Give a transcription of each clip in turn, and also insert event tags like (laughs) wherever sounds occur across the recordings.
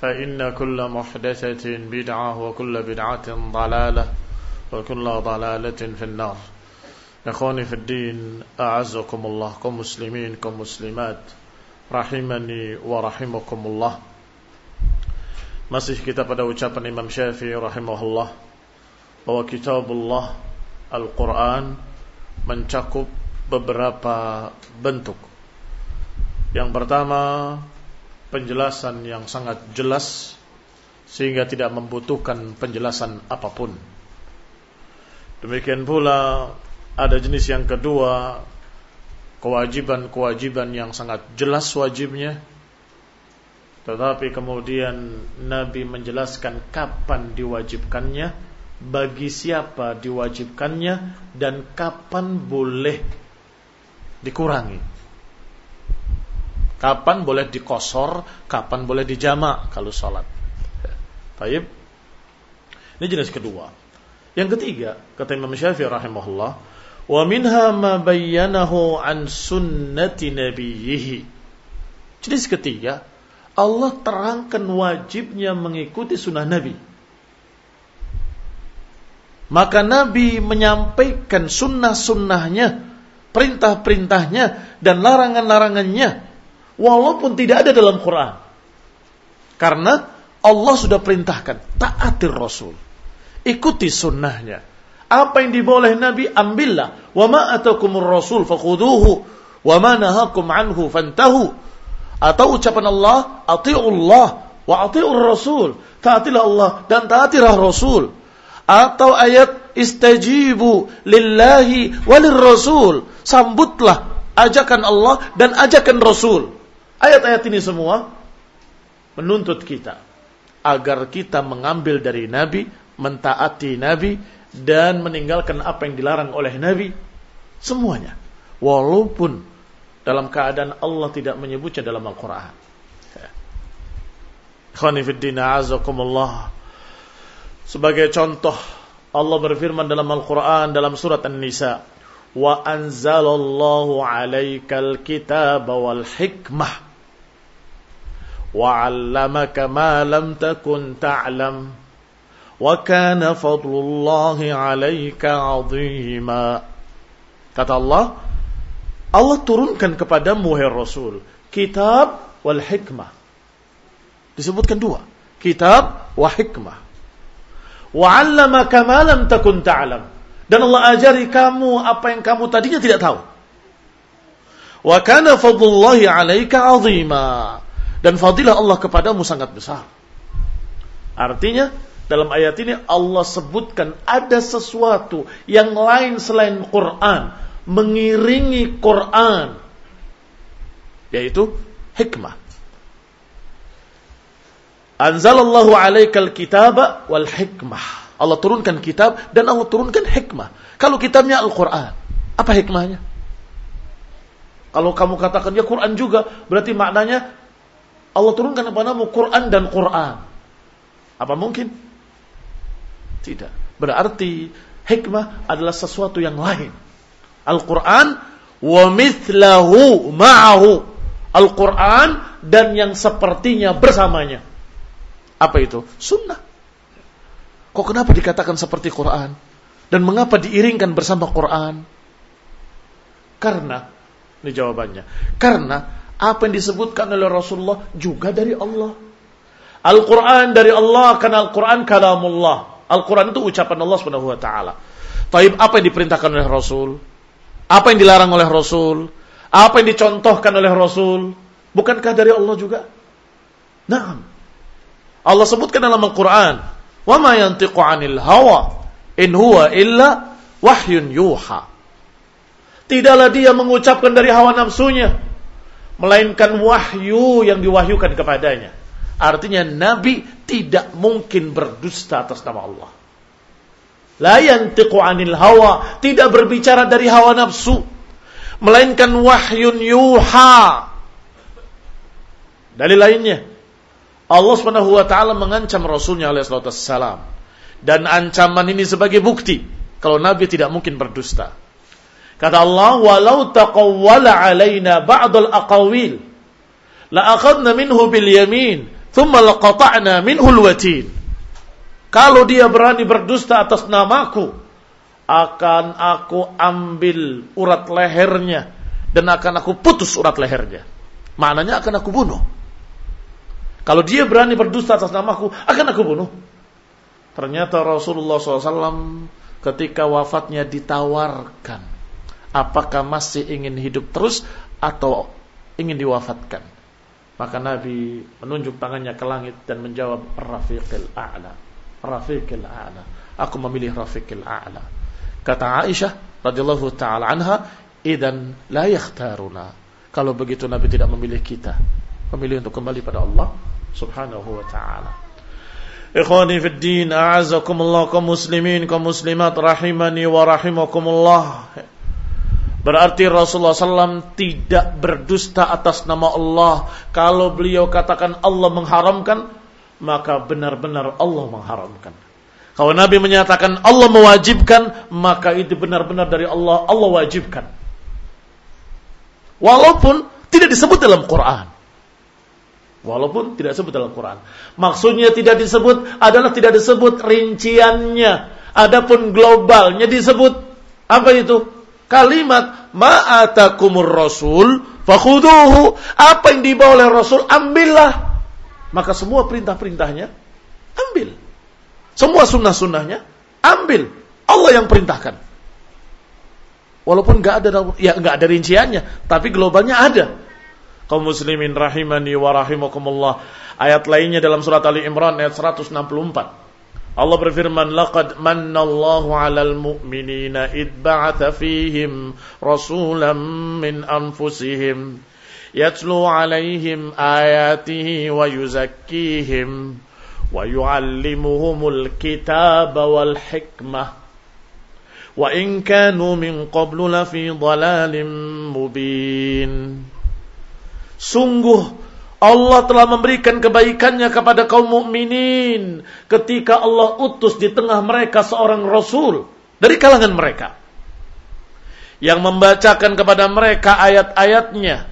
فإن كل محدثة بدعة وكل بدعة ضلالة وكل ضلالة في النار إخواني في الدين أعزكم الله كم مسلمين كم مسلمات rahimani wa rahimakumullah Masih kita pada ucapan Imam Syafi'i rahimahullah bahwa kitabullah Al-Quran mencakup beberapa bentuk. Yang pertama penjelasan yang sangat jelas sehingga tidak membutuhkan penjelasan apa pun. Demikian pula ada jenis yang kedua kewajiban-kewajiban yang sangat jelas wajibnya tetapi kemudian Nabi menjelaskan kapan diwajibkannya bagi siapa diwajibkannya dan kapan boleh dikurangi kapan boleh dikosor kapan boleh dijamak kalau sholat Taib ini jenis kedua yang ketiga kata Imam Syafi'i rahimahullah Wa minha ma bayyanahu an sunnati nabiyhi. Jadi ketiga, Allah terangkan wajibnya mengikuti sunnah Nabi. Maka Nabi menyampaikan sunnah-sunnahnya, perintah-perintahnya, dan larangan-larangannya. Walaupun tidak ada dalam Quran. Karena Allah sudah perintahkan, taatir Rasul. Ikuti sunnahnya apa yang diboleh Nabi ambillah. Wa ma atakumur rasul fakhuduhu wa ma nahakum anhu fantahu. Atau ucapan Allah, ati'ullah wa ati'ur rasul. Taatilah Allah dan taatilah Rasul. Atau ayat istajibu lillahi walir rasul. Sambutlah ajakan Allah dan ajakan Rasul. Ayat-ayat ini semua menuntut kita agar kita mengambil dari Nabi, mentaati Nabi dan meninggalkan apa yang dilarang oleh Nabi semuanya walaupun dalam keadaan Allah tidak menyebutnya dalam Al-Qur'an. azakumullah. Sebagai contoh Allah berfirman dalam Al-Qur'an dalam surat An-Nisa, "Wa anzalallahu 'alaikal kitaba wal hikmah wa 'allamaka ma lam takun ta'lam." وَكَانَ فَضْلُ اللَّهِ عَلَيْكَ عَظِيمًا Kata Allah, Allah turunkan kepadamu wahai Rasul kitab wal hikmah. Disebutkan dua, kitab wa hikmah. Wa 'allamaka ma lam takun ta'lam. Dan Allah ajari kamu apa yang kamu tadinya tidak tahu. Wa kana fadlullahi 'alaika 'azima. dan fadilah Allah kepadamu sangat besar. Artinya Dalam ayat ini Allah sebutkan ada sesuatu yang lain selain Quran mengiringi Quran yaitu hikmah. Anzalallahu alaikal kitaba wal hikmah. Allah turunkan kitab dan Allah turunkan hikmah. Kalau kitabnya Al-Quran, apa hikmahnya? Kalau kamu katakan ya Quran juga, berarti maknanya Allah turunkan kepadamu Quran dan Quran. Apa mungkin? Tidak. Berarti hikmah adalah sesuatu yang lain. Al-Quran wa mithlahu ma'ahu. Al-Quran dan yang sepertinya bersamanya. Apa itu? Sunnah. Kok kenapa dikatakan seperti Quran? Dan mengapa diiringkan bersama Quran? Karena, ini jawabannya. Karena apa yang disebutkan oleh Rasulullah juga dari Allah. Al-Quran dari Allah karena Al-Quran kalamullah. Al-Quran itu ucapan Allah ta'ala. Taib apa yang diperintahkan oleh Rasul? Apa yang dilarang oleh Rasul? Apa yang dicontohkan oleh Rasul? Bukankah dari Allah juga? Nah, Allah sebutkan dalam Al-Quran, "Wa ma yantiqu 'anil hawa in huwa illa wahyun yuha." Tidaklah dia mengucapkan dari hawa nafsunya, melainkan wahyu yang diwahyukan kepadanya. Artinya Nabi tidak mungkin berdusta atas nama Allah. La yantiqu hawa, tidak berbicara dari hawa nafsu, melainkan wahyun yuha. Dalil lainnya, Allah Subhanahu wa taala mengancam Rasulnya alaihi salam. Dan ancaman ini sebagai bukti kalau Nabi tidak mungkin berdusta. Kata Allah, "Walau taqawwala 'alaina ba'dal aqawil la akhadna minhu bil yamin, thumma laqata'na minhu al-watin." Kalau dia berani berdusta atas namaku, akan aku ambil urat lehernya dan akan aku putus urat lehernya. Maknanya akan aku bunuh. Kalau dia berani berdusta atas namaku, akan aku bunuh. Ternyata Rasulullah SAW ketika wafatnya ditawarkan. Apakah masih ingin hidup terus atau ingin diwafatkan? Maka Nabi menunjuk tangannya ke langit dan menjawab Rafiqil A'la. Rafiqil A'la. Aku memilih Rafiqil A'la. Kata Aisyah radhiyallahu taala anha, "Idan la yakhtaruna." Kalau begitu Nabi tidak memilih kita, memilih untuk kembali pada Allah subhanahu wa ta'ala. Ikhwani fi din, a'azakumullah kaum muslimin, kaum muslimat rahimani wa rahimakumullah. Berarti Rasulullah SAW tidak berdusta atas nama Allah. Kalau beliau katakan Allah mengharamkan, maka benar-benar Allah mengharamkan. Kalau Nabi menyatakan Allah mewajibkan, maka itu benar-benar dari Allah, Allah wajibkan. Walaupun tidak disebut dalam Quran. Walaupun tidak disebut dalam Quran. Maksudnya tidak disebut adalah tidak disebut rinciannya. Adapun globalnya disebut apa itu? Kalimat ma'atakumur rasul fakhuduhu. Apa yang dibawa oleh Rasul ambillah. Maka semua perintah-perintahnya ambil. Semua sunnah-sunnahnya ambil. Allah yang perintahkan. Walaupun nggak ada ya nggak ada rinciannya, tapi globalnya ada kaum muslimin rahimani wa rahimakumullah. Ayat lainnya dalam surat Ali Imran ayat 164. Allah berfirman, "Laqad manna Allahu 'alal mu'minina id ba'atha fihim rasulan min anfusihim yatlu 'alaihim ayatihi wa yuzakkihim wa yu'allimuhumul kitaba wal hikmah." Wa in kanu min qablu lafi dhalalin mubin. Sungguh Allah telah memberikan kebaikannya kepada kaum mukminin ketika Allah utus di tengah mereka seorang rasul dari kalangan mereka yang membacakan kepada mereka ayat-ayatnya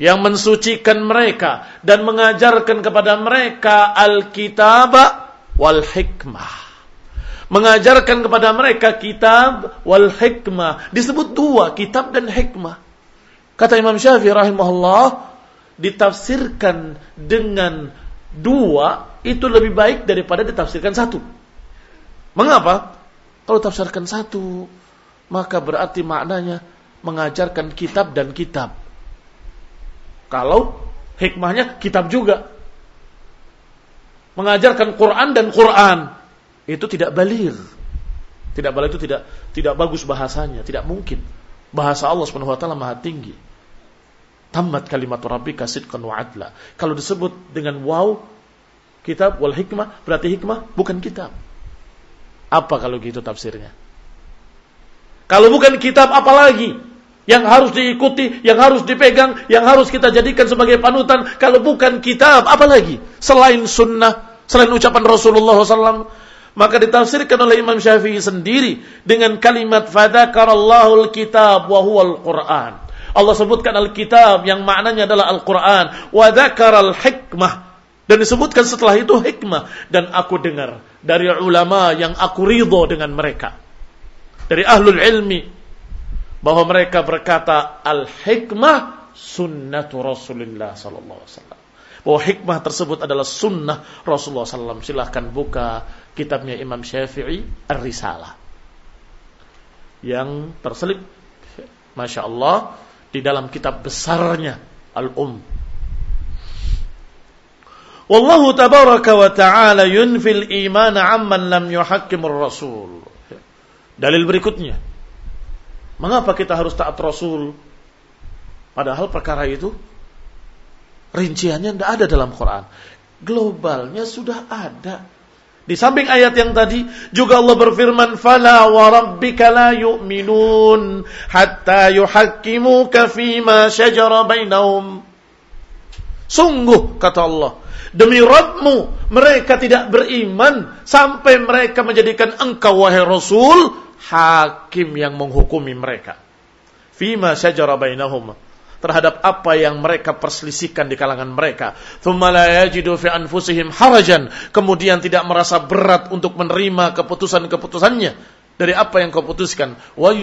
yang mensucikan mereka dan mengajarkan kepada mereka Alkitab wal hikmah. Mengajarkan kepada mereka kitab wal hikmah. Disebut dua kitab dan hikmah. Kata Imam Syafi'i rahimahullah, ditafsirkan dengan dua itu lebih baik daripada ditafsirkan satu. Mengapa? Kalau tafsirkan satu, maka berarti maknanya mengajarkan kitab dan kitab. Kalau hikmahnya kitab juga. mengajarkan Quran dan Quran itu tidak balir. Tidak balir itu tidak tidak bagus bahasanya, tidak mungkin. Bahasa Allah Subhanahu wa Maha tinggi. Tamat kalimat rabbika sidqan wa. Kalau disebut dengan wow kitab wal hikmah berarti hikmah bukan kitab. Apa kalau gitu tafsirnya? Kalau bukan kitab apa lagi? Yang harus diikuti, yang harus dipegang, yang harus kita jadikan sebagai panutan. Kalau bukan kitab, apa lagi? Selain sunnah, selain ucapan Rasulullah SAW. Maka ditafsirkan oleh Imam Syafi'i sendiri dengan kalimat fadakarallahul kitab wa huwal Qur'an. Allah sebutkan Alkitab yang maknanya adalah Al-Quran. Wa hikmah. Dan disebutkan setelah itu hikmah. Dan aku dengar dari ulama yang aku ridho dengan mereka dari ahlul ilmi bahwa mereka berkata al-hikmah sunnatu Rasulullah wasallam. Bahwa hikmah tersebut adalah sunnah Rasulullah SAW. Silahkan buka kitabnya Imam Syafi'i, Ar-Risalah. Yang terselip, Masya Allah, di dalam kitab besarnya, Al-Um. Wallahu tabaraka wa ta'ala yunfil iman amman lam yuhakkimur rasul. Dalil berikutnya. Mengapa kita harus taat Rasul? Padahal perkara itu rinciannya tidak ada dalam Quran. Globalnya sudah ada. Di samping ayat yang tadi juga Allah berfirman, "Fala wa rabbika la yu'minun hatta yuhakkimuka fima shajara bainahum." Sungguh kata Allah, Demi Rabbmu, mereka tidak beriman sampai mereka menjadikan engkau wahai Rasul hakim yang menghukumi mereka. Fima syajara bainahum terhadap apa yang mereka perselisihkan di kalangan mereka. Harajan, kemudian tidak merasa berat untuk menerima keputusan-keputusannya dari apa yang kau putuskan. Wa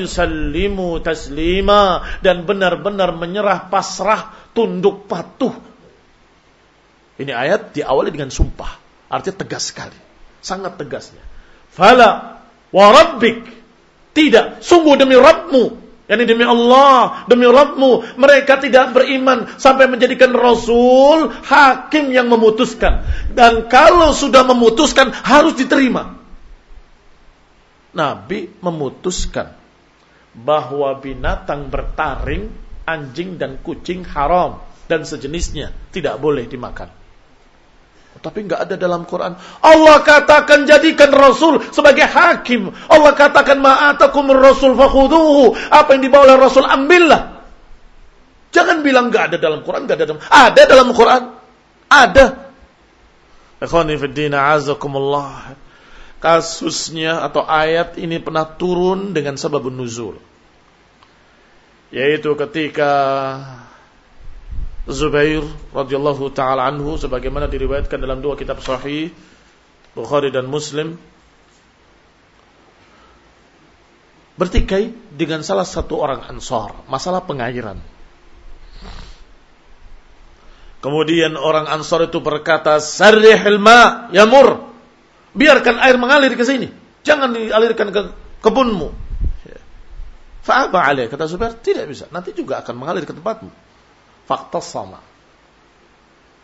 taslima dan benar-benar menyerah pasrah tunduk patuh ini ayat diawali dengan sumpah. Artinya tegas sekali. Sangat tegasnya. Fala wa rabbik. Tidak. Sungguh demi Rabbmu. Yani demi Allah, demi Rabbmu. Mereka tidak beriman sampai menjadikan Rasul hakim yang memutuskan. Dan kalau sudah memutuskan harus diterima. Nabi memutuskan bahwa binatang bertaring, anjing dan kucing haram dan sejenisnya tidak boleh dimakan. Tapi nggak ada dalam Quran. Allah katakan jadikan Rasul sebagai hakim. Allah katakan ma'atakum Rasul fakhuduhu. Apa yang dibawa oleh Rasul ambillah. Jangan bilang nggak ada dalam Quran, nggak ada dalam. Ada dalam Quran. Ada. Ikhwani fiddina azakumullah. Kasusnya atau ayat ini pernah turun dengan sebab nuzul. Yaitu ketika Zubair radhiyallahu taala anhu sebagaimana diriwayatkan dalam dua kitab sahih Bukhari dan Muslim bertikai dengan salah satu orang Ansar masalah pengairan. Kemudian orang Ansar itu berkata, "Sarrihil ma yamur." Biarkan air mengalir ke sini. Jangan dialirkan ke kebunmu. Fa'aba alaih. Kata Zubair, tidak bisa. Nanti juga akan mengalir ke tempatmu fakta sama.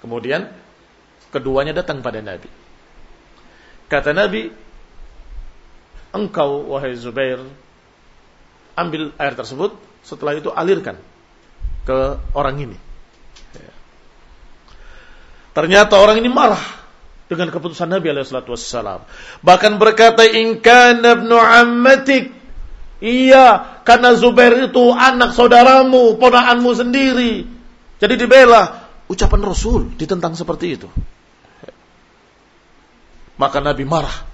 Kemudian keduanya datang pada Nabi. Kata Nabi, engkau wahai Zubair, ambil air tersebut, setelah itu alirkan ke orang ini. Ternyata orang ini marah dengan keputusan Nabi Alaihissalam. Bahkan berkata, Inkan ibnu ammatik. Iya, karena Zubair itu anak saudaramu, ponaanmu sendiri. Jadi dibela ucapan Rasul ditentang seperti itu. Maka Nabi marah.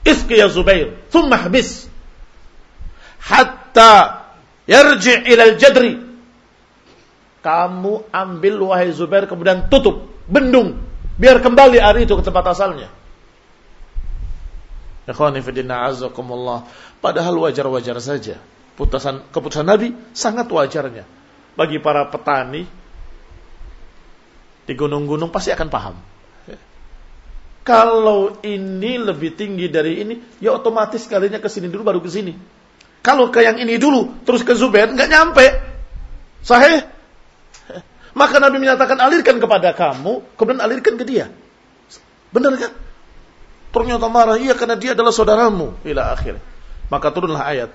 Iski ya Zubair, thumma habis. Hatta yarji ilal jadri. Kamu ambil wahai Zubair kemudian tutup, bendung. Biar kembali air itu ke tempat asalnya. Padahal wajar-wajar saja. Putusan, keputusan Nabi sangat wajarnya. Bagi para petani di gunung-gunung pasti akan paham. Kalau ini lebih tinggi dari ini, ya otomatis kalinya ke sini dulu baru ke sini. Kalau ke yang ini dulu, terus ke Zubair, nggak nyampe. Sahih? Maka Nabi menyatakan alirkan kepada kamu, kemudian alirkan ke dia. Benar kan? Ternyata marah, iya karena dia adalah saudaramu. Ila akhir. Maka turunlah ayat.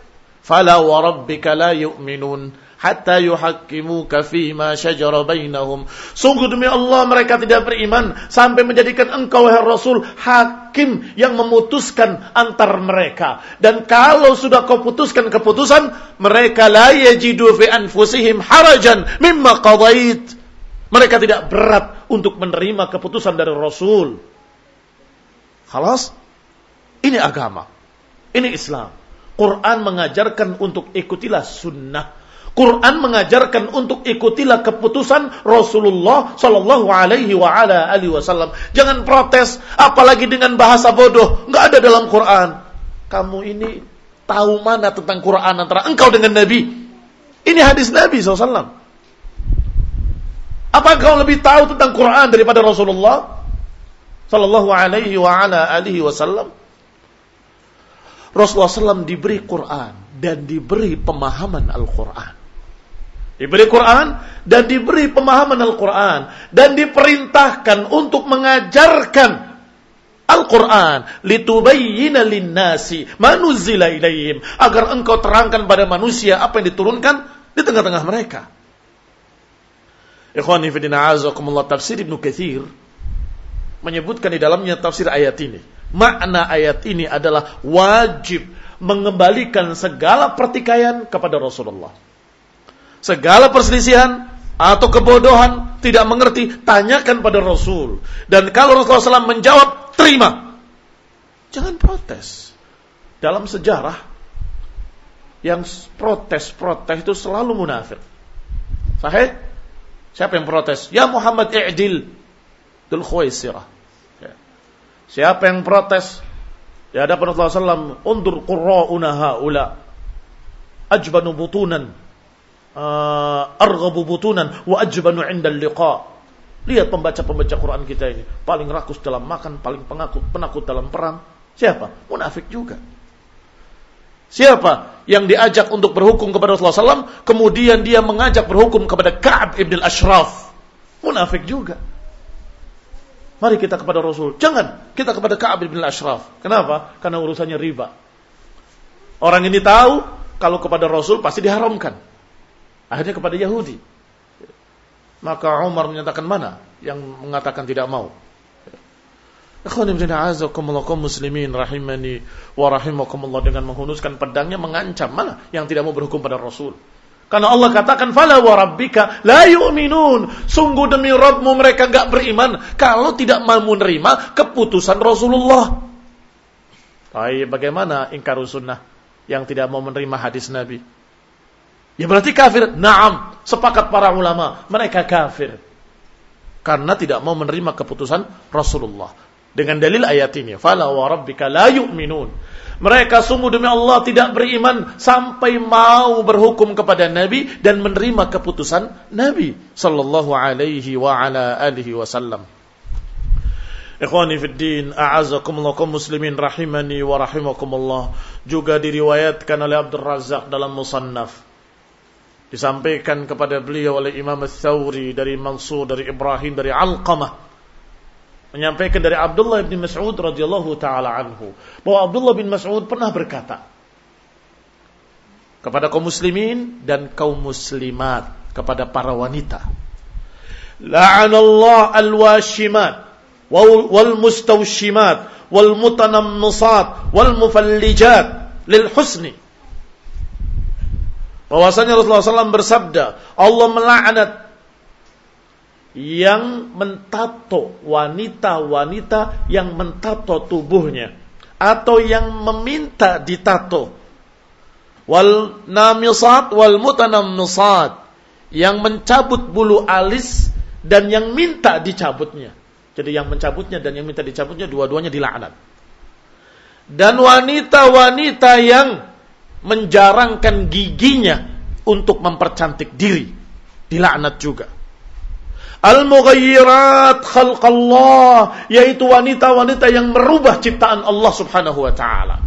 Fala wa rabbika la yu'minun hatta yuhakkimuka fima syajara bainahum. Sungguh demi Allah mereka tidak beriman sampai menjadikan engkau wahai Rasul hakim yang memutuskan antar mereka. Dan kalau sudah kau putuskan keputusan, mereka la yajidu fi anfusihim harajan mimma qadait. Mereka tidak berat untuk menerima keputusan dari Rasul. Halas? Ini agama. Ini Islam. Quran mengajarkan untuk ikutilah sunnah Quran mengajarkan untuk ikutilah keputusan Rasulullah Shallallahu Alaihi Wasallam. Jangan protes, apalagi dengan bahasa bodoh, nggak ada dalam Quran. Kamu ini tahu mana tentang Quran antara engkau dengan Nabi? Ini hadis Nabi SAW. Apa engkau lebih tahu tentang Quran daripada Rasulullah Sallallahu Alaihi Wasallam? Rasulullah SAW diberi Quran dan diberi pemahaman Al-Quran. Diberi Quran dan diberi pemahaman Al-Quran. Dan diperintahkan untuk mengajarkan Al-Quran. Litubayyina linnasi manuzila ilayhim. Agar engkau terangkan pada manusia apa yang diturunkan di tengah-tengah mereka. Ikhwani fidina azakumullah tafsir Ibnu Kathir menyebutkan di dalamnya tafsir ayat ini. Makna ayat ini adalah wajib mengembalikan segala pertikaian kepada Rasulullah segala perselisihan atau kebodohan tidak mengerti, tanyakan pada Rasul. Dan kalau Rasulullah SAW menjawab, terima. Jangan protes. Dalam sejarah, yang protes-protes itu selalu munafik. Sahih? Siapa yang protes? Ya Muhammad i'dil. Dul khuwaisirah. Siapa yang protes? Ya ada Rasulullah SAW, undur qurra'una ha'ula. Ajbanu butunan uh, arghabu butunan wa ajbanu 'inda liqa. Lihat pembaca-pembaca Quran kita ini, paling rakus dalam makan, paling penakut, penakut dalam perang. Siapa? Munafik juga. Siapa yang diajak untuk berhukum kepada Rasulullah SAW, kemudian dia mengajak berhukum kepada Ka'ab ibn al-Ashraf. Munafik juga. Mari kita kepada Rasul. Jangan kita kepada Ka'ab ibn al-Ashraf. Kenapa? Karena urusannya riba. Orang ini tahu kalau kepada Rasul pasti diharamkan. Akhirnya kepada Yahudi. Maka Umar menyatakan mana yang mengatakan tidak mau. Ikhwan ibn kaum muslimin rahimani wa rahimakumullah dengan menghunuskan pedangnya mengancam mana yang tidak mau berhukum pada Rasul. Karena Allah katakan fala wa rabbika la yu'minun. Sungguh demi Rabbmu mereka enggak beriman kalau tidak mau menerima keputusan Rasulullah. Baik, bagaimana ingkar sunnah yang tidak mau menerima hadis Nabi? Ya berarti kafir. Naam, sepakat para ulama, mereka kafir. Karena tidak mau menerima keputusan Rasulullah. Dengan dalil ayat ini, "Fala wa rabbika la yu'minun." Mereka sungguh demi Allah tidak beriman sampai mau berhukum kepada Nabi dan menerima keputusan Nabi sallallahu alaihi wa ala alihi wasallam. Ikhwani fid din, a'azakumullah kaum muslimin rahimani wa rahimakumullah. Juga diriwayatkan oleh Abdul Razak dalam Musannaf disampaikan kepada beliau oleh Imam Ats-Tsauri dari Mansur dari Ibrahim dari Alqamah menyampaikan dari Abdullah bin Mas'ud radhiyallahu taala anhu. Bahwa Abdullah bin Mas'ud pernah berkata kepada kaum muslimin dan kaum muslimat kepada para wanita la'anallahu al-washimat wal mustawshimat wal mutanammisat wal mufallijat lil husni. Bahwasanya Rasulullah SAW bersabda, Allah melaknat yang mentato wanita-wanita yang mentato tubuhnya atau yang meminta ditato wal namisat wal mutanammisat yang mencabut bulu alis dan yang minta dicabutnya. Jadi yang mencabutnya dan yang minta dicabutnya dua-duanya dilaknat. Dan wanita-wanita yang menjarangkan giginya untuk mempercantik diri. Dilaknat juga. Al-mughayyirat khalqallah. Yaitu wanita-wanita yang merubah ciptaan Allah subhanahu wa ta'ala.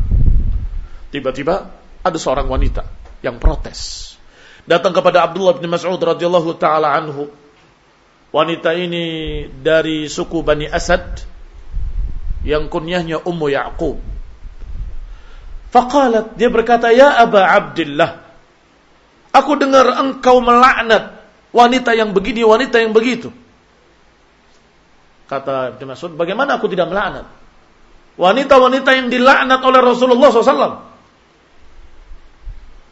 Tiba-tiba ada seorang wanita yang protes. Datang kepada Abdullah bin Mas'ud radhiyallahu taala anhu. Wanita ini dari suku Bani Asad yang kunyahnya Ummu Ya'qub. Faqalat, dia berkata, "Ya Aba Abdullah, aku dengar engkau melaknat wanita yang begini, wanita yang begitu." Kata Ibn Mas'ud, bagaimana aku tidak melaknat? Wanita-wanita yang dilaknat oleh Rasulullah SAW.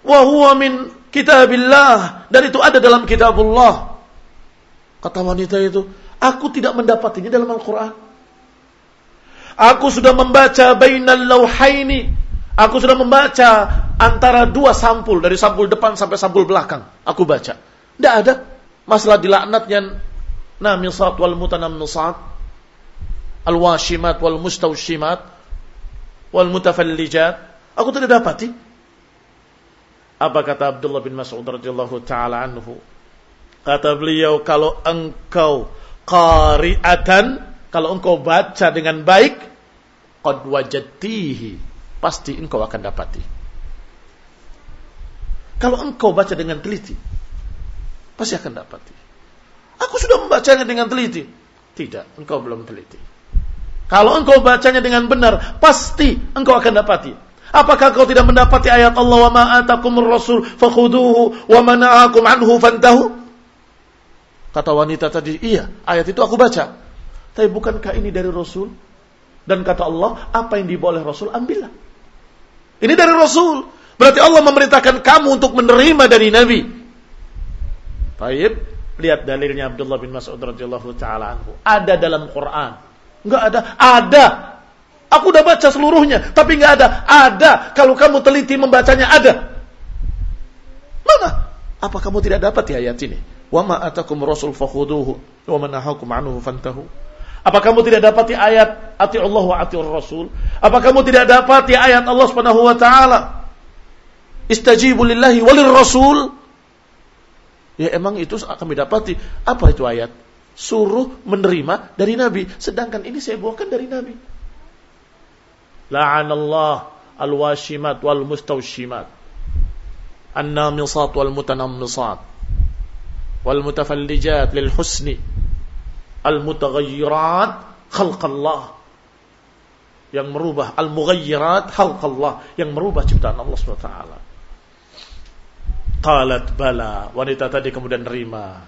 Wa huwa min kitabillah. Dan itu ada dalam kitabullah. Kata wanita itu, aku tidak mendapatinya dalam Al-Quran. Aku sudah membaca bainal lauhaini. Aku sudah membaca antara dua sampul. Dari sampul depan sampai sampul belakang. Aku baca. Tidak ada. Masalah dilaknatnya namisat wal mutanammisat al-washimat wal mustawshimat wal mutafallijat. Aku tidak dapati. Apa kata Abdullah bin Mas'ud radhiyallahu taala anhu? Kata beliau kalau engkau qari'atan kalau engkau baca dengan baik qad wajadtihi pasti engkau akan dapati. Kalau engkau baca dengan teliti pasti akan dapati Aku sudah membacanya dengan teliti. Tidak, engkau belum teliti. Kalau engkau bacanya dengan benar, pasti engkau akan dapati. Apakah kau tidak mendapati ayat Allah wa ma'atakumur rasul fakhuduhu wa mana'akum anhu fantahu? Kata wanita tadi, iya, ayat itu aku baca. Tapi bukankah ini dari Rasul? Dan kata Allah, apa yang dibawa oleh Rasul, ambillah. Ini dari Rasul. Berarti Allah memerintahkan kamu untuk menerima dari Nabi. Baik, Lihat dalilnya Abdullah bin Mas'ud radhiyallahu taala anhu. Ada dalam Quran. Enggak ada. Ada. Aku udah baca seluruhnya, tapi enggak ada. Ada. Kalau kamu teliti membacanya ada. Mana? Apa kamu tidak dapat di ayat ini? Wa ma atakum rasul fakhuduhu wa man anhu fantahu. Apa kamu tidak dapat di ayat ati Allah wa ati Rasul? Apa kamu tidak dapat di ayat Allah Subhanahu wa taala? Istajibu lillahi walir rasul Ya emang itu akan didapati. Apa itu ayat? Suruh menerima dari Nabi. Sedangkan ini saya buahkan dari Nabi. La'anallah al-washimat wal mustawshimat. An-namisat wal mutanammisat. Wal mutafallijat lil husni. Al-mutaghayyirat khalqallah. Yang merubah al-mughayyirat khalqallah. Yang merubah ciptaan Allah SWT. Qalat bala. Wanita tadi kemudian nerima.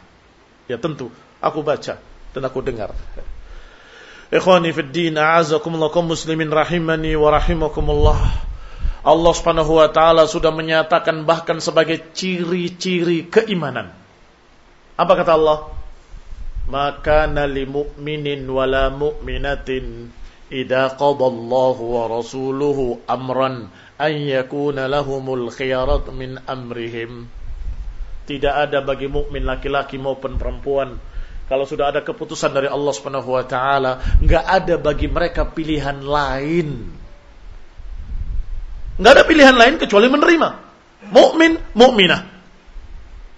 Ya tentu, aku baca dan aku dengar. Ikhwani fid din, a'azakumullah muslimin rahimani wa rahimakumullah. Allah Subhanahu wa taala sudah menyatakan bahkan sebagai ciri-ciri keimanan. Apa kata Allah? Maka nali mu'minin wala mu'minatin idza qadallahu wa rasuluhu amran an yakuna lahumul khiyarat min amrihim. Tidak ada bagi mukmin laki-laki maupun perempuan kalau sudah ada keputusan dari Allah Subhanahu wa taala, enggak ada bagi mereka pilihan lain. Enggak ada pilihan lain kecuali menerima. Mukmin, mukminah.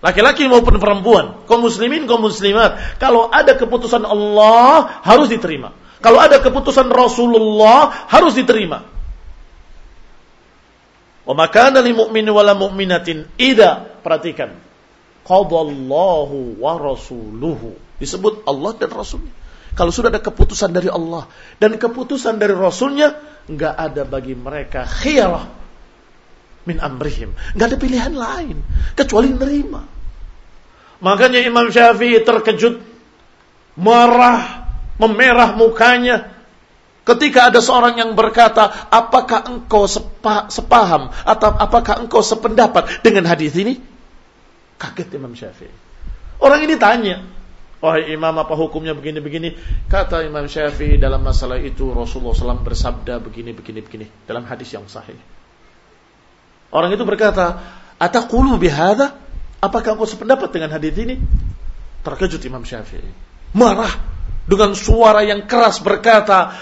Laki-laki maupun perempuan, kaum muslimin, kaum muslimat, kalau ada keputusan Allah harus diterima. Kalau ada keputusan Rasulullah harus diterima. Wa makana lil mu'min wala mu'minatin ida perhatikan qadallahu wa rasuluhu disebut Allah dan Rasulnya. Kalau sudah ada keputusan dari Allah dan keputusan dari Rasulnya, nggak ada bagi mereka khiyarah min amrihim. Nggak ada pilihan lain kecuali menerima. Makanya Imam Syafi'i terkejut, marah, memerah mukanya Ketika ada seorang yang berkata, apakah engkau sepa, sepaham atau apakah engkau sependapat dengan hadis ini? Kaget Imam Syafi'i. Orang ini tanya, Wahai imam apa hukumnya begini-begini? Kata Imam Syafi'i dalam masalah itu Rasulullah SAW bersabda begini, begini, begini. Dalam hadis yang sahih. Orang itu berkata, Ataqulu bihada? Apakah engkau sependapat dengan hadis ini? Terkejut Imam Syafi'i. Marah dengan suara yang keras berkata,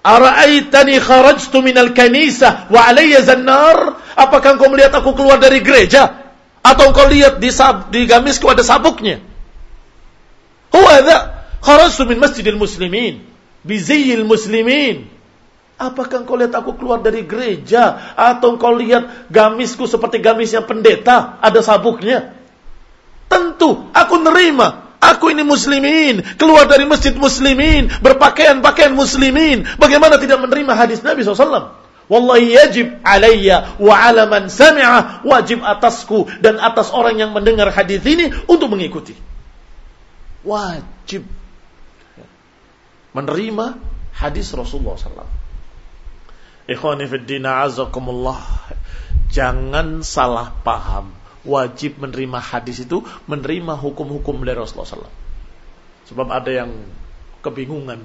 Ara'aitani kharajtu minal kanisa wa alayya zannar? Apakah engkau melihat aku keluar dari gereja? Atau engkau lihat di, sab, di gamisku ada sabuknya? Huwa dha kharajtu min masjidil muslimin biziyil muslimin. Apakah engkau lihat aku keluar dari gereja atau engkau lihat gamisku seperti gamisnya pendeta, ada sabuknya? Tentu aku nerima Aku ini muslimin, keluar dari masjid muslimin, berpakaian-pakaian muslimin. Bagaimana tidak menerima hadis Nabi SAW? Wallahi yajib alayya wa ala man sami'a wajib atasku dan atas orang yang mendengar hadis ini untuk mengikuti. Wajib menerima hadis Rasulullah SAW. Ikhwani fi din azakumullah. Jangan salah paham. Wajib menerima hadis itu menerima hukum-hukum dari Rasulullah SAW. Sebab ada yang kebingungan.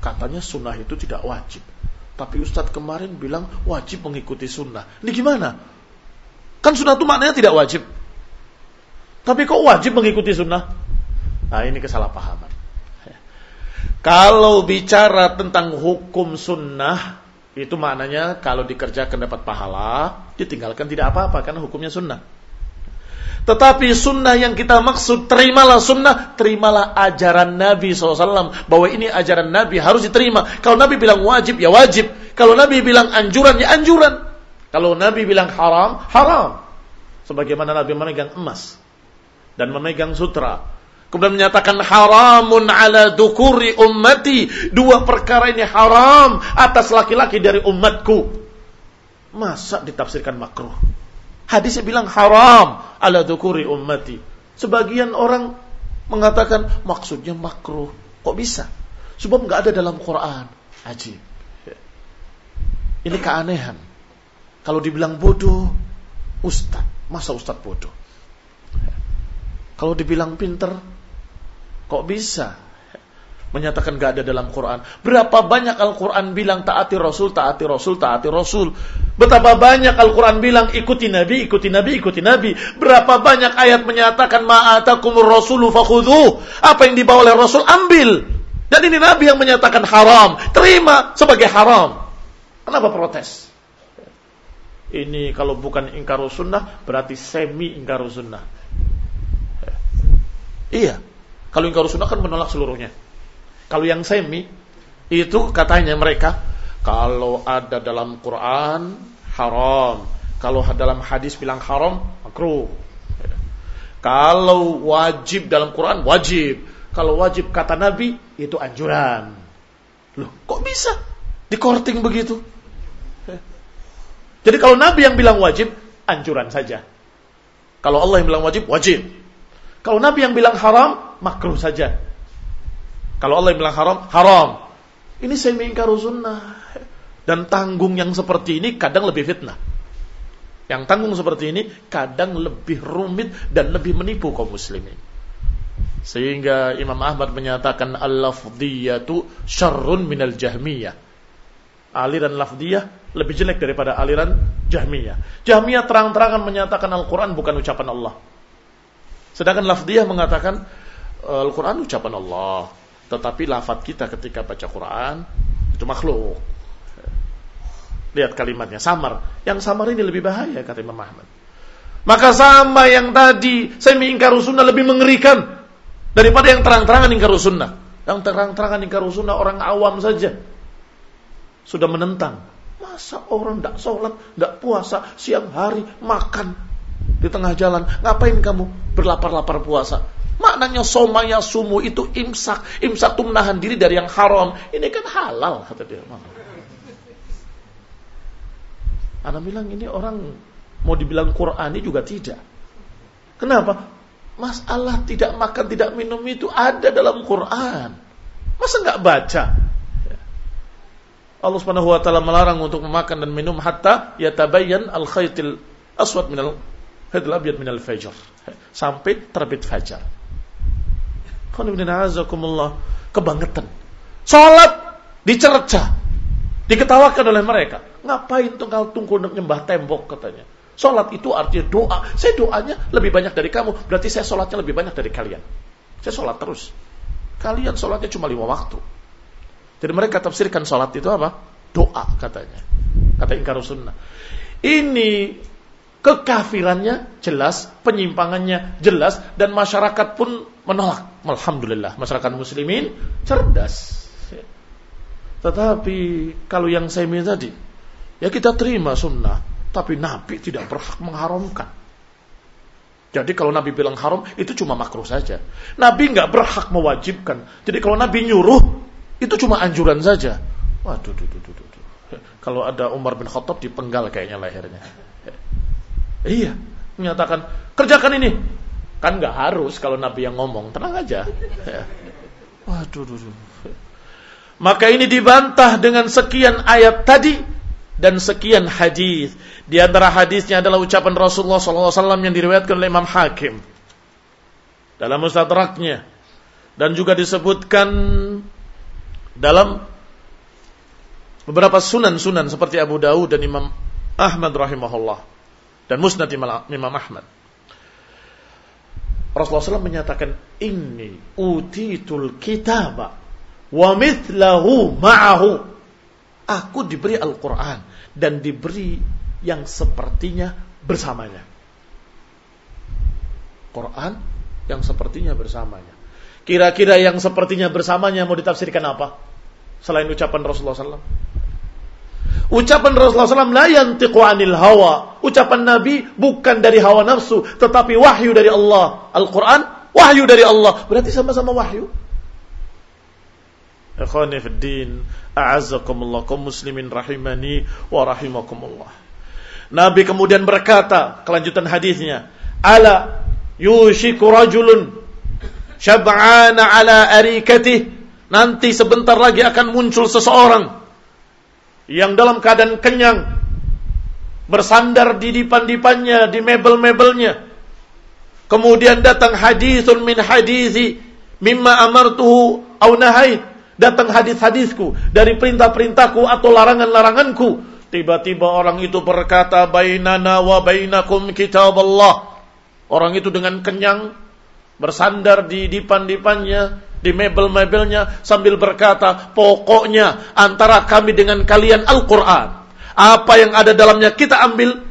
Katanya sunnah itu tidak wajib. Tapi Ustadz kemarin bilang wajib mengikuti sunnah. Ini gimana? Kan sunnah itu maknanya tidak wajib. Tapi kok wajib mengikuti sunnah? Nah ini kesalahpahaman. Kalau bicara tentang hukum sunnah, itu maknanya kalau dikerjakan dapat pahala, ditinggalkan tidak apa-apa karena hukumnya sunnah. Tetapi sunnah yang kita maksud, terimalah sunnah, terimalah ajaran Nabi SAW. Bahwa ini ajaran Nabi harus diterima. Kalau Nabi bilang wajib, ya wajib. Kalau Nabi bilang anjuran, ya anjuran. Kalau Nabi bilang haram, haram. Sebagaimana Nabi memegang emas dan memegang sutra Kemudian menyatakan haramun ala dukuri ummati. Dua perkara ini haram atas laki-laki dari umatku. Masa ditafsirkan makruh? Hadisnya bilang haram ala dukuri ummati. Sebagian orang mengatakan maksudnya makruh. Kok bisa? Sebab nggak ada dalam Quran. Ajib. Ini keanehan. Kalau dibilang bodoh, ustad. Masa ustad bodoh? Kalau dibilang pinter, Kok bisa? Menyatakan gak ada dalam Quran. Berapa banyak Al-Quran bilang taati Rasul, taati Rasul, taati Rasul. Betapa banyak Al-Quran bilang ikuti Nabi, ikuti Nabi, ikuti Nabi. Berapa banyak ayat menyatakan ma'atakumur rasulu fakhudhu. Apa yang dibawa oleh Rasul, ambil. Dan ini Nabi yang menyatakan haram. Terima sebagai haram. Kenapa protes? Ini kalau bukan ingkar sunnah, berarti semi ingkar sunnah. Iya. Kalau ingkar sunnah kan menolak seluruhnya. Kalau yang semi itu katanya mereka kalau ada dalam Quran haram, kalau dalam hadis bilang haram makruh. Kalau wajib dalam Quran wajib, kalau wajib kata Nabi itu anjuran. Loh, kok bisa dikorting begitu? Jadi kalau Nabi yang bilang wajib, anjuran saja. Kalau Allah yang bilang wajib, wajib. Kalau Nabi yang bilang haram, makruh saja. Kalau Allah bilang haram, haram. Ini semi ingkar sunnah. Dan tanggung yang seperti ini kadang lebih fitnah. Yang tanggung seperti ini kadang lebih rumit dan lebih menipu kaum muslimin. Sehingga Imam Ahmad menyatakan al-lafdiyatu syarrun minal jahmiyah. Aliran lafdiyah lebih jelek daripada aliran jahmiyah. Jahmiyah terang-terangan menyatakan Al-Quran bukan ucapan Allah. Sedangkan lafdiyah mengatakan Al-Quran ucapan Allah. Tetapi lafat kita ketika baca Quran itu makhluk. Lihat kalimatnya samar. Yang samar ini lebih bahaya kata Imam Ahmad. Maka sama yang tadi saya ingkar sunnah lebih mengerikan daripada yang terang-terangan ingkar sunnah. Yang terang-terangan ingkar sunnah orang awam saja sudah menentang. Masa orang tidak sholat, tidak puasa, siang hari makan di tengah jalan. Ngapain kamu berlapar-lapar puasa? Maknanya somaya sumu itu imsak. Imsak itu menahan diri dari yang haram. Ini kan halal, kata dia. Anak bilang ini orang mau dibilang Qurani juga tidak. Kenapa? Masalah tidak makan, tidak minum itu ada dalam Quran. Masa nggak baca? Allah Subhanahu wa taala melarang untuk memakan dan minum hatta yatabayyan al-khaytil aswad minal abyad minal fajr. Sampai terbit fajar. Kebangetan. Salat dicerca. Diketawakan oleh mereka. Ngapain tunggal tunggu nyembah tembok katanya. Salat itu artinya doa. Saya doanya lebih banyak dari kamu. Berarti saya salatnya lebih banyak dari kalian. Saya salat terus. Kalian salatnya cuma lima waktu. Jadi mereka tafsirkan salat itu apa? Doa katanya. Kata ingkar sunnah. Ini kekafirannya jelas, penyimpangannya jelas, dan masyarakat pun menolak. Alhamdulillah, masyarakat muslimin cerdas. Tetapi kalau yang saya minta tadi, ya kita terima sunnah, tapi Nabi tidak berhak mengharamkan. Jadi kalau Nabi bilang haram, itu cuma makruh saja. Nabi nggak berhak mewajibkan. Jadi kalau Nabi nyuruh, itu cuma anjuran saja. Waduh, duh, duh, duh, duh. Kalau ada Umar bin Khattab dipenggal kayaknya lehernya. Iya, menyatakan kerjakan ini. Kan nggak harus kalau Nabi yang ngomong, tenang aja. Waduh, duh, duh. Maka ini dibantah dengan sekian ayat tadi dan sekian hadis di antara hadisnya adalah ucapan Rasulullah SAW yang diriwayatkan oleh Imam Hakim dalam mustadraknya dan juga disebutkan dalam beberapa sunan-sunan seperti Abu Dawud dan Imam Ahmad rahimahullah dan Musnad Imam Ahmad. Rasulullah SAW menyatakan ini utitul kitaba wa mithlahu ma'ahu. Aku diberi Al-Quran dan diberi yang sepertinya bersamanya. Quran yang sepertinya bersamanya. Kira-kira yang sepertinya bersamanya mau ditafsirkan apa? Selain ucapan Rasulullah SAW. Ucapan Rasulullah SAW la yantiqu anil hawa. Ucapan Nabi bukan dari hawa nafsu, tetapi wahyu dari Allah. Al-Quran, wahyu dari Allah. Berarti sama-sama wahyu. Ikhwani fiddin, a'azzakumullah, kaum muslimin rahimani wa rahimakumullah. Nabi kemudian berkata, kelanjutan hadisnya, "Ala yushiku rajulun syab'ana ala arikatih." Nanti sebentar lagi akan muncul seseorang yang dalam keadaan kenyang bersandar di dipan-dipannya, di mebel-mebelnya. Kemudian datang hadisun min hadisi mimma amartuhu au nahai. Datang hadis-hadisku dari perintah-perintahku atau larangan-laranganku Tiba-tiba orang itu berkata, Bainana wa bainakum kitab Allah. Orang itu dengan kenyang, bersandar di dipan-dipannya, di mebel-mebelnya, sambil berkata, pokoknya antara kami dengan kalian Al-Quran. Apa yang ada dalamnya kita ambil,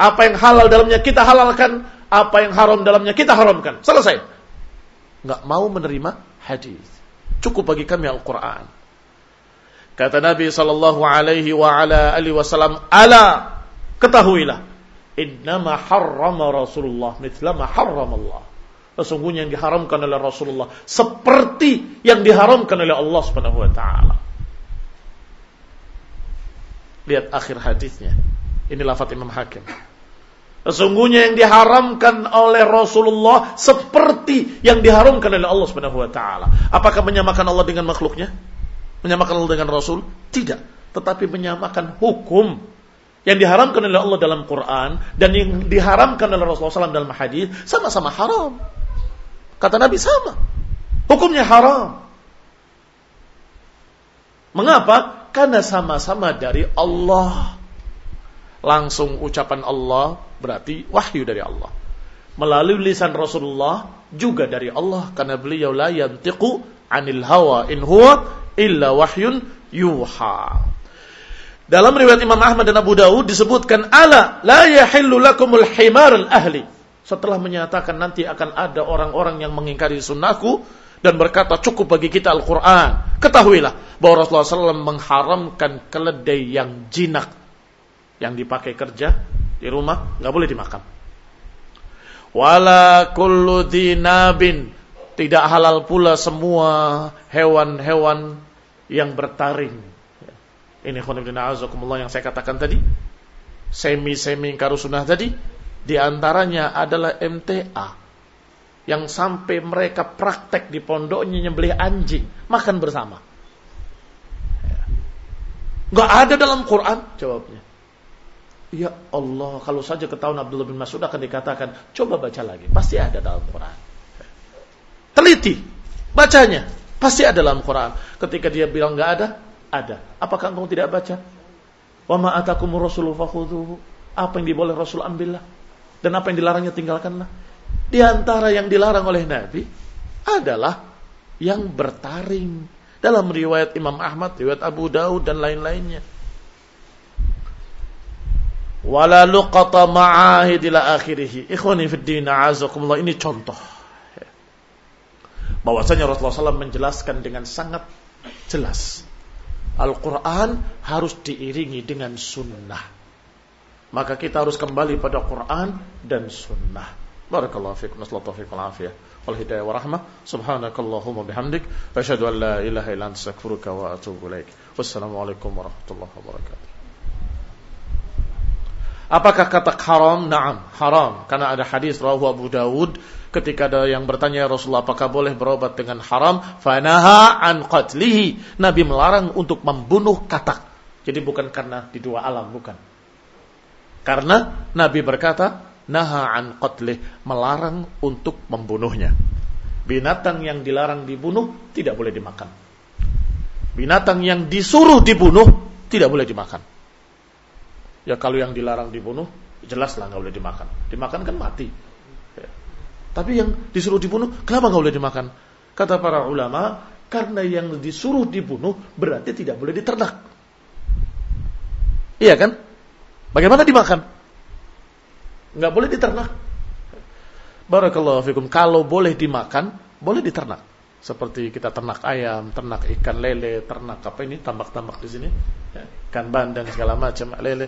apa yang halal dalamnya kita halalkan, apa yang haram dalamnya kita haramkan. Selesai. Nggak mau menerima hadis. Cukup bagi kami Al-Quran. Kata Nabi sallallahu alaihi wa ala alihi wasallam, "Ala ketahuilah, innama harrama Rasulullah mithla ma harrama Allah." Sesungguhnya yang diharamkan oleh Rasulullah seperti yang diharamkan oleh Allah Subhanahu wa taala. Lihat akhir hadisnya. Ini lafaz Imam Hakim. Sesungguhnya yang diharamkan oleh Rasulullah seperti yang diharamkan oleh Allah Subhanahu wa taala. Apakah menyamakan Allah dengan makhluknya? Menyamakan Allah dengan Rasul? Tidak. Tetapi menyamakan hukum yang diharamkan oleh Allah dalam Quran dan yang diharamkan oleh Rasulullah SAW dalam hadis sama-sama haram. Kata Nabi sama. Hukumnya haram. Mengapa? Karena sama-sama dari Allah. Langsung ucapan Allah berarti wahyu dari Allah. Melalui lisan Rasulullah juga dari Allah karena beliau la yantiqu anil hawa in huwa illa wahyun yuha. Dalam riwayat Imam Ahmad dan Abu Dawud disebutkan ala la yahillu lakumul himar al ahli. Setelah menyatakan nanti akan ada orang-orang yang mengingkari sunnahku dan berkata cukup bagi kita Al-Quran. Ketahuilah bahwa Rasulullah SAW mengharamkan keledai yang jinak yang dipakai kerja di rumah nggak boleh dimakan. Wala kullu dinabin tidak halal pula semua hewan-hewan yang bertaring. Ini khonibdina azakumullah yang saya katakan tadi. Semi-semi karusunah tadi. Di antaranya adalah MTA. Yang sampai mereka praktek di pondoknya nyembelih anjing. Makan bersama. Gak ada dalam Quran jawabnya. Ya Allah, kalau saja ketahuan Abdullah bin Mas'ud akan dikatakan, coba baca lagi. Pasti ada dalam Quran. Teliti, bacanya. Pasti ada dalam Quran. Ketika dia bilang nggak ada, ada. Apakah engkau tidak baca? Wa ma atakumur rasulu. Apa yang diboleh Rasul ambillah. Dan apa yang dilarangnya tinggalkanlah. Di antara yang dilarang oleh Nabi adalah yang bertaring. Dalam riwayat Imam Ahmad, riwayat Abu Daud dan lain-lainnya. Wala luqata ma'ahid ila akhirih. Ikhwani fid din. Ini contoh bahwasanya Rasulullah SAW menjelaskan dengan sangat jelas Al-Quran harus diiringi dengan sunnah maka kita harus kembali pada Quran dan sunnah Barakallahu fiikum. Nasallahu wal afiyah wal hidayah wa rahmah. Subhanakallahumma bihamdik asyhadu an la ilaha illa anta astaghfiruka wa atubu ilaik. Wassalamualaikum warahmatullahi wabarakatuh. Apakah kata haram? Naam, haram. Karena ada hadis rawahu Abu Dawud ketika ada yang bertanya Rasulullah apakah boleh berobat dengan haram? Fanaha an qatlihi. Nabi melarang untuk membunuh katak. Jadi bukan karena di dua alam, bukan. Karena Nabi berkata, naha an qatlih, melarang untuk membunuhnya. Binatang yang dilarang dibunuh tidak boleh dimakan. Binatang yang disuruh dibunuh tidak boleh dimakan. Ya kalau yang dilarang dibunuh, jelas lah nggak boleh dimakan. Dimakan kan mati. Ya. Tapi yang disuruh dibunuh, kenapa nggak boleh dimakan? Kata para ulama, karena yang disuruh dibunuh berarti tidak boleh diternak. Iya kan? Bagaimana dimakan? Nggak boleh diternak. Barakallahu fikum. Kalau boleh dimakan, boleh diternak. Seperti kita ternak ayam, ternak ikan lele, ternak apa ini, tambak-tambak di sini, ya, ikan bandeng segala macam, lele.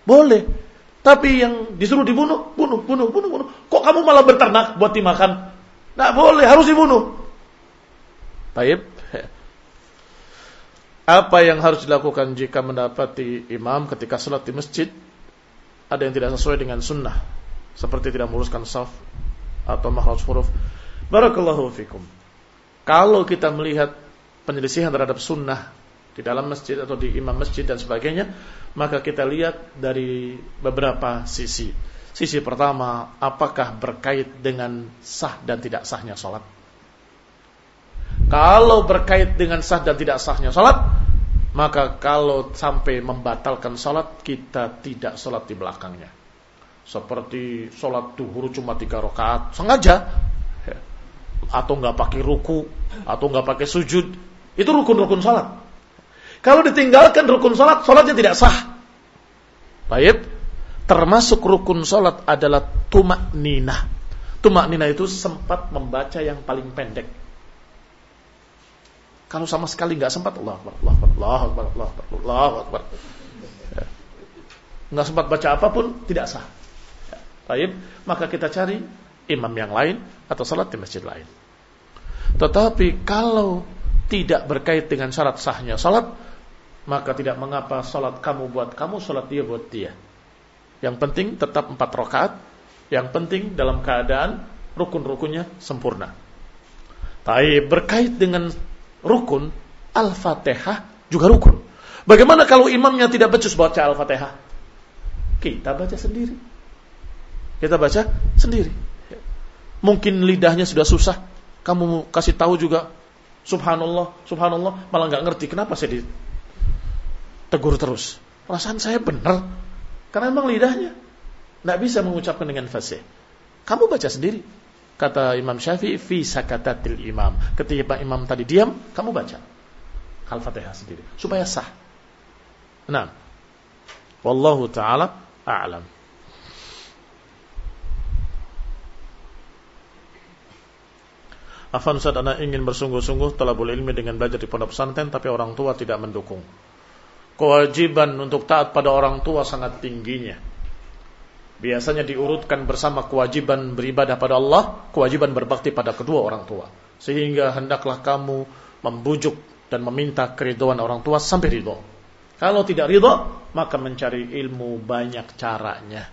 Boleh. Tapi yang disuruh dibunuh, bunuh, bunuh, bunuh, bunuh. Kok kamu malah berternak buat dimakan? Nggak boleh, harus dibunuh. Baik. Apa yang harus dilakukan jika mendapati imam ketika sholat di masjid ada yang tidak sesuai dengan sunnah seperti tidak meluruskan saf atau makhraj huruf. Barakallahu fikum. Kalau kita melihat penyelisihan terhadap sunnah di dalam masjid atau di imam masjid dan sebagainya, maka kita lihat dari beberapa sisi. Sisi pertama, apakah berkait dengan sah dan tidak sahnya sholat? Kalau berkait dengan sah dan tidak sahnya sholat, maka kalau sampai membatalkan sholat, kita tidak sholat di belakangnya. Seperti sholat duhur cuma tiga rakaat, sengaja, atau nggak pakai ruku, atau nggak pakai sujud, itu rukun-rukun sholat. Kalau ditinggalkan rukun sholat, sholatnya tidak sah. Baik, termasuk rukun sholat adalah tumak nina. Tumak nina itu sempat membaca yang paling pendek. Kalau sama sekali nggak sempat, Allah Akbar, Allah Akbar, Allah Akbar, Allah Akbar, Allah Akbar. Ya. Nggak sempat baca apa pun, tidak sah. Ya. Baik, maka kita cari imam yang lain atau sholat di masjid lain. Tetapi kalau tidak berkait dengan syarat sahnya sholat, maka tidak mengapa sholat kamu buat kamu, sholat dia buat dia. Yang penting tetap empat rakaat. Yang penting dalam keadaan rukun-rukunnya sempurna. Tapi berkait dengan rukun, Al-Fatihah juga rukun. Bagaimana kalau imamnya tidak becus baca Al-Fatihah? Kita baca sendiri. Kita baca sendiri. Mungkin lidahnya sudah susah. Kamu kasih tahu juga Subhanallah, Subhanallah, malah nggak ngerti kenapa saya tegur terus. Perasaan saya benar. Karena memang lidahnya tidak bisa mengucapkan dengan fasih. Kamu baca sendiri. Kata Imam Syafi'i, fi sakatatil imam. Ketika imam tadi diam, kamu baca. Al-Fatihah sendiri. Supaya sah. Nah. Wallahu ta'ala a'lam. Afan Ustaz, anak ingin bersungguh-sungguh telah boleh ilmi dengan belajar di pondok pesantren, tapi orang tua tidak mendukung kewajiban untuk taat pada orang tua sangat tingginya. Biasanya diurutkan bersama kewajiban beribadah pada Allah, kewajiban berbakti pada kedua orang tua. Sehingga hendaklah kamu membujuk dan meminta keriduan orang tua sampai ridho. Kalau tidak ridho, maka mencari ilmu banyak caranya.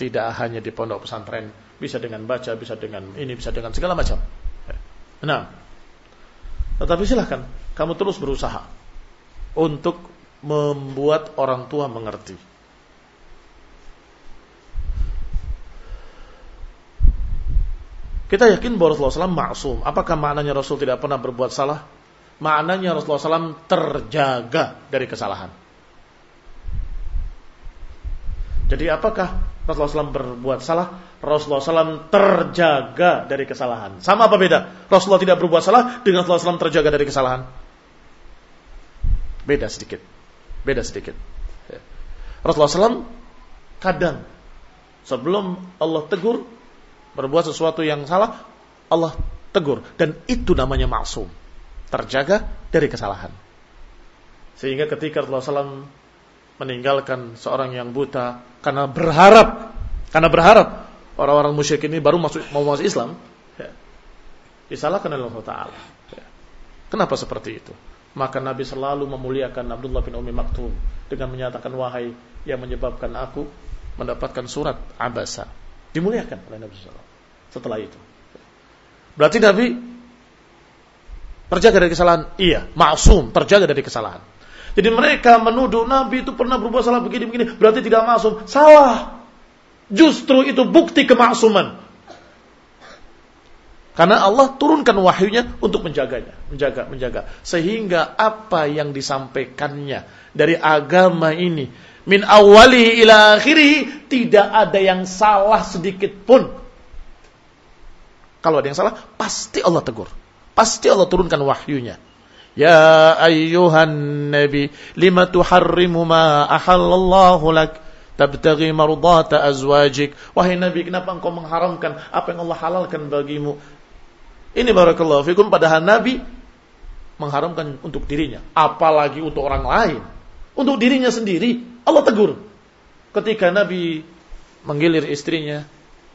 Tidak hanya di pondok pesantren, bisa dengan baca, bisa dengan ini, bisa dengan segala macam. Nah, tetapi silahkan kamu terus berusaha untuk membuat orang tua mengerti. Kita yakin bahwa Rasulullah SAW maksum. Apakah maknanya Rasul tidak pernah berbuat salah? Maknanya Rasulullah SAW terjaga dari kesalahan. Jadi apakah Rasulullah SAW berbuat salah? Rasulullah SAW terjaga dari kesalahan. Sama apa beda? Rasulullah tidak berbuat salah dengan Rasulullah SAW terjaga dari kesalahan. Beda sedikit. Beda sedikit. Ya. Rasulullah SAW kadang sebelum Allah tegur berbuat sesuatu yang salah, Allah tegur dan itu namanya maksum, terjaga dari kesalahan. Sehingga ketika Rasulullah SAW meninggalkan seorang yang buta karena berharap, karena berharap orang-orang musyrik ini baru masuk mau masuk Islam, ya, disalahkan oleh Allah Taala. Ya. Kenapa seperti itu? Maka Nabi selalu memuliakan Abdullah bin Umi Maktum dengan menyatakan wahai yang menyebabkan aku mendapatkan surat Abasa. Dimuliakan oleh Nabi SAW. Setelah itu. Berarti Nabi terjaga dari kesalahan? Iya, maksum, terjaga dari kesalahan. Jadi mereka menuduh Nabi itu pernah berbuat salah begini-begini, berarti tidak maksum. Salah. Justru itu bukti kemaksuman. Karena Allah turunkan wahyunya untuk menjaganya, menjaga, menjaga. Sehingga apa yang disampaikannya dari agama ini min awali ila akhiri tidak ada yang salah sedikit pun. Kalau ada yang salah, pasti Allah tegur. Pasti Allah turunkan wahyunya. Ya ayyuhan nabi, lima tuharrimu ma ahallallahu lak tabtaghi mardata azwajik. Wahai nabi, kenapa engkau mengharamkan apa yang Allah halalkan bagimu? Ini barakallahu fikum padahal Nabi mengharamkan untuk dirinya, apalagi untuk orang lain. Untuk dirinya sendiri, Allah tegur. Ketika Nabi menggilir istrinya,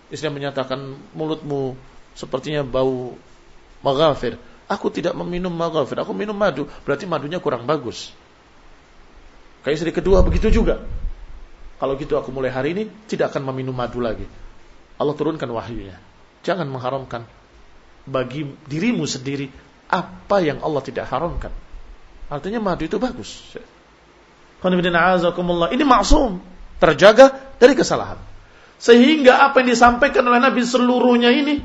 istrinya menyatakan mulutmu sepertinya bau maghafir. Aku tidak meminum maghafir, aku minum madu. Berarti madunya kurang bagus. Kayak istri kedua begitu juga. Kalau gitu aku mulai hari ini tidak akan meminum madu lagi. Allah turunkan wahyunya. Jangan mengharamkan bagi dirimu sendiri apa yang Allah tidak haramkan. Artinya madu itu bagus. Ini maksum, terjaga dari kesalahan. Sehingga apa yang disampaikan oleh Nabi seluruhnya ini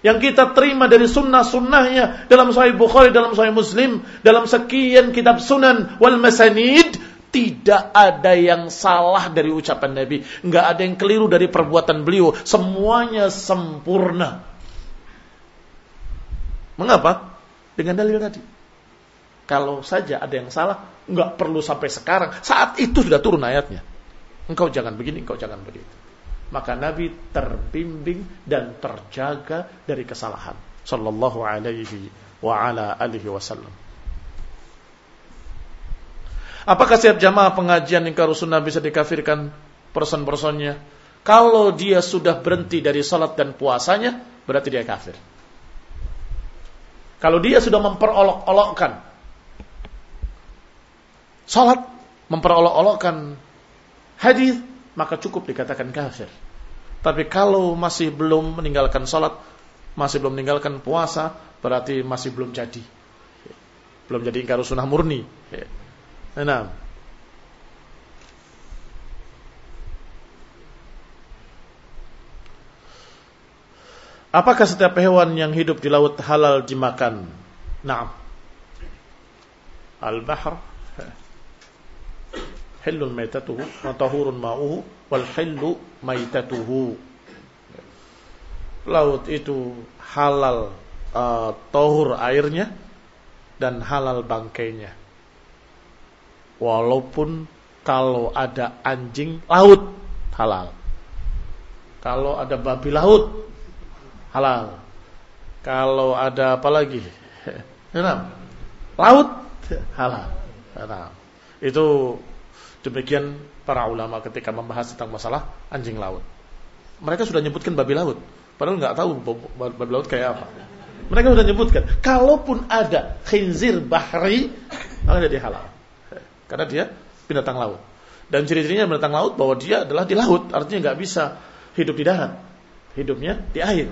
yang kita terima dari sunnah-sunnahnya dalam Sahih Bukhari, dalam Sahih Muslim, dalam sekian kitab sunan wal masanid, tidak ada yang salah dari ucapan Nabi, nggak ada yang keliru dari perbuatan beliau, semuanya sempurna. Mengapa? Dengan dalil tadi. Kalau saja ada yang salah, nggak perlu sampai sekarang. Saat itu sudah turun ayatnya. Engkau jangan begini, engkau jangan begitu. Maka Nabi terbimbing dan terjaga dari kesalahan. Sallallahu alaihi wa ala alihi wasallam. Apakah setiap jamaah pengajian ingkar sunnah bisa dikafirkan person-personnya? Kalau dia sudah berhenti dari salat dan puasanya, berarti dia kafir. Kalau dia sudah memperolok-olokkan salat, memperolok-olokkan hadis, maka cukup dikatakan kafir. Tapi kalau masih belum meninggalkan salat, masih belum meninggalkan puasa, berarti masih belum jadi. Belum jadi ingkar sunnah murni. Nah, Apakah setiap hewan yang hidup di laut halal dimakan? Naam. Al-bahr halul maitatuhu wa tahurun ma'uhu wal maitatuhu. Laut itu halal uh, tahur airnya dan halal bangkainya. Walaupun kalau ada anjing laut halal. Kalau ada babi laut halal. Kalau ada apa lagi? (laughs) Enam. Laut halal. Enam. Itu demikian para ulama ketika membahas tentang masalah anjing laut. Mereka sudah nyebutkan babi laut. Padahal nggak tahu babi laut kayak apa. Mereka sudah nyebutkan. Kalaupun ada khinzir bahri, maka jadi halal. Karena dia binatang laut. Dan ciri-cirinya binatang laut bahwa dia adalah di laut. Artinya nggak bisa hidup di darat. Hidupnya di air.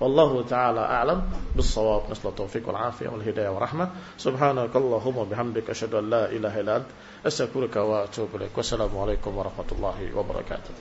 والله تعالى أعلم. بالصواب نسأل التوفيق والعافية والهداية والرحمة. سبحانك اللهم وبحمدك أشهد أن لا إله إلا أنت أستغفرك وأتوب إليك. والسلام عليكم ورحمة الله وبركاته.